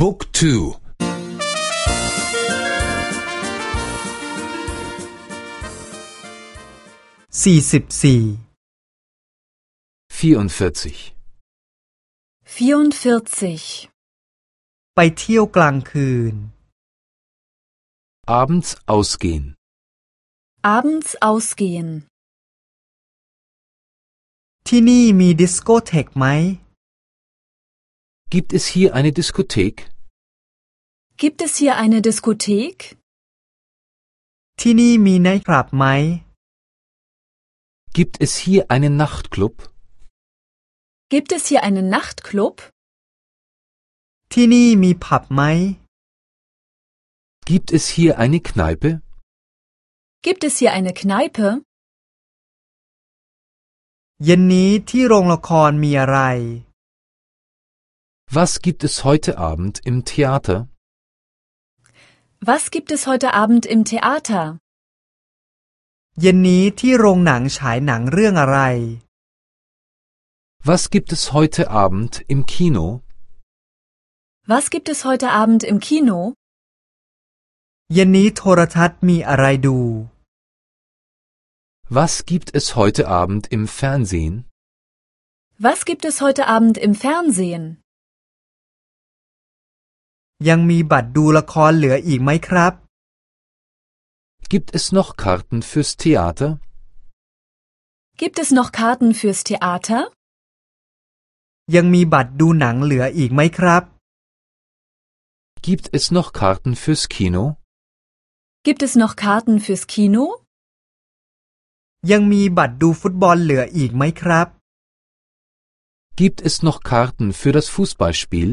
บุ๊กทู สี่สิบสี่ 44 44. ไปเที่ยวกลางคืน abends ausgehen Abends ausgehen. ที่นี่มีดิสโกเทกไหม Gibt es hier eine Diskothek? Gibt es hier eine Diskothek? ที่นี่มีไนท์คลับไหม Gibt es hier einen Nachtclub? Gibt es hier einen Nachtclub? ที่นี่มีผับไหม Gibt es hier eine Kneipe? Gibt es hier eine Kneipe? เย็นนี้ที่โรงละครมีอะไร Was gibt es heute Abend im Theater? Was gibt es heute Abend im Theater? เย็นนี้ที่โรงหนังฉายหนังเรื่องอะไร Was gibt es heute Abend im Kino? Was gibt es heute Abend im Kino? เย็นนี้โทรทัศน์มีอะไรดู Was gibt es heute Abend im Fernsehen? Was gibt es heute Abend im Fernsehen? ยังมีบัตรดูละครเหลืออีกไหมครับ Gibt es noch Karten fürs Theater? Gibt es noch Karten fürs Theater? ยังมีบัตรดูหนังเหลืออีกไหมครับ Gibt es noch Karten fürs Kino? Gibt es noch Karten fürs Kino? ยังมีบัตรดูฟุตบอลเหลืออีกไหมครับ Gibt es noch Karten für das Fußballspiel?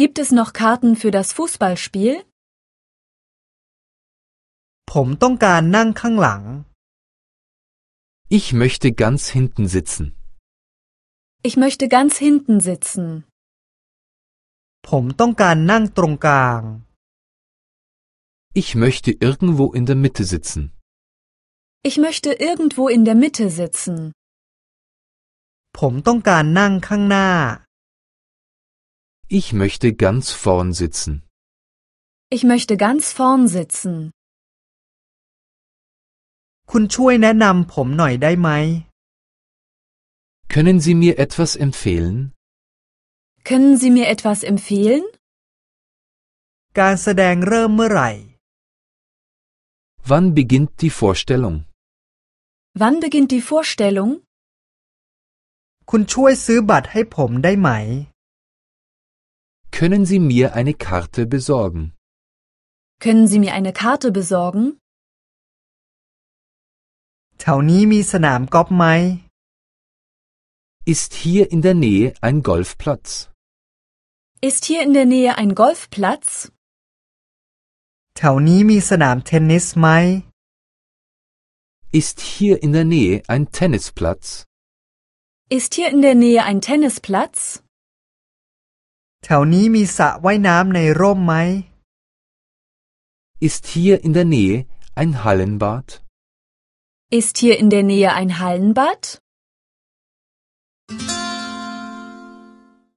Gibt es noch Karten für das Fußballspiel? ผมต้องการนั่งข้างหลัง Ich möchte ganz hinten sitzen. Ich möchte ganz hinten sitzen. ผมต้องการนั่งตรงกลาง Ich möchte irgendwo in der Mitte sitzen. Ich möchte irgendwo in der Mitte sitzen. ผมต้องการนั่งข้างหน้า Ich möchte ganz vorn sitzen. Ich möchte ganz vorn sitzen. คุณช่วยแนะนำผมหน่อยได้ไหม Können Sie mir etwas empfehlen? Können Sie mir etwas empfehlen? การแสดงเริ่มเมื่อไหร่ Wann beginnt die Vorstellung? Wann beginnt die Vorstellung? คุณช่วยซื้อบัตรให้ผมได้ไหม Können Sie mir eine Karte besorgen? Können Sie mir eine Karte besorgen? แถวนี้มีสนามกอล์ฟไหม Ist hier in der Nähe ein Golfplatz? Ist hier in der Nähe ein Golfplatz? แถวนี้มีสนามเทนนิสไหม Ist hier in der Nähe ein Tennisplatz? Ist hier in der Nähe ein Tennisplatz? แถวนี้มีสระว่ายน้ำในร่มไหม Ist hier in der Nähe ein Hallenbad? Ist hier in der Nähe ein Hallenbad?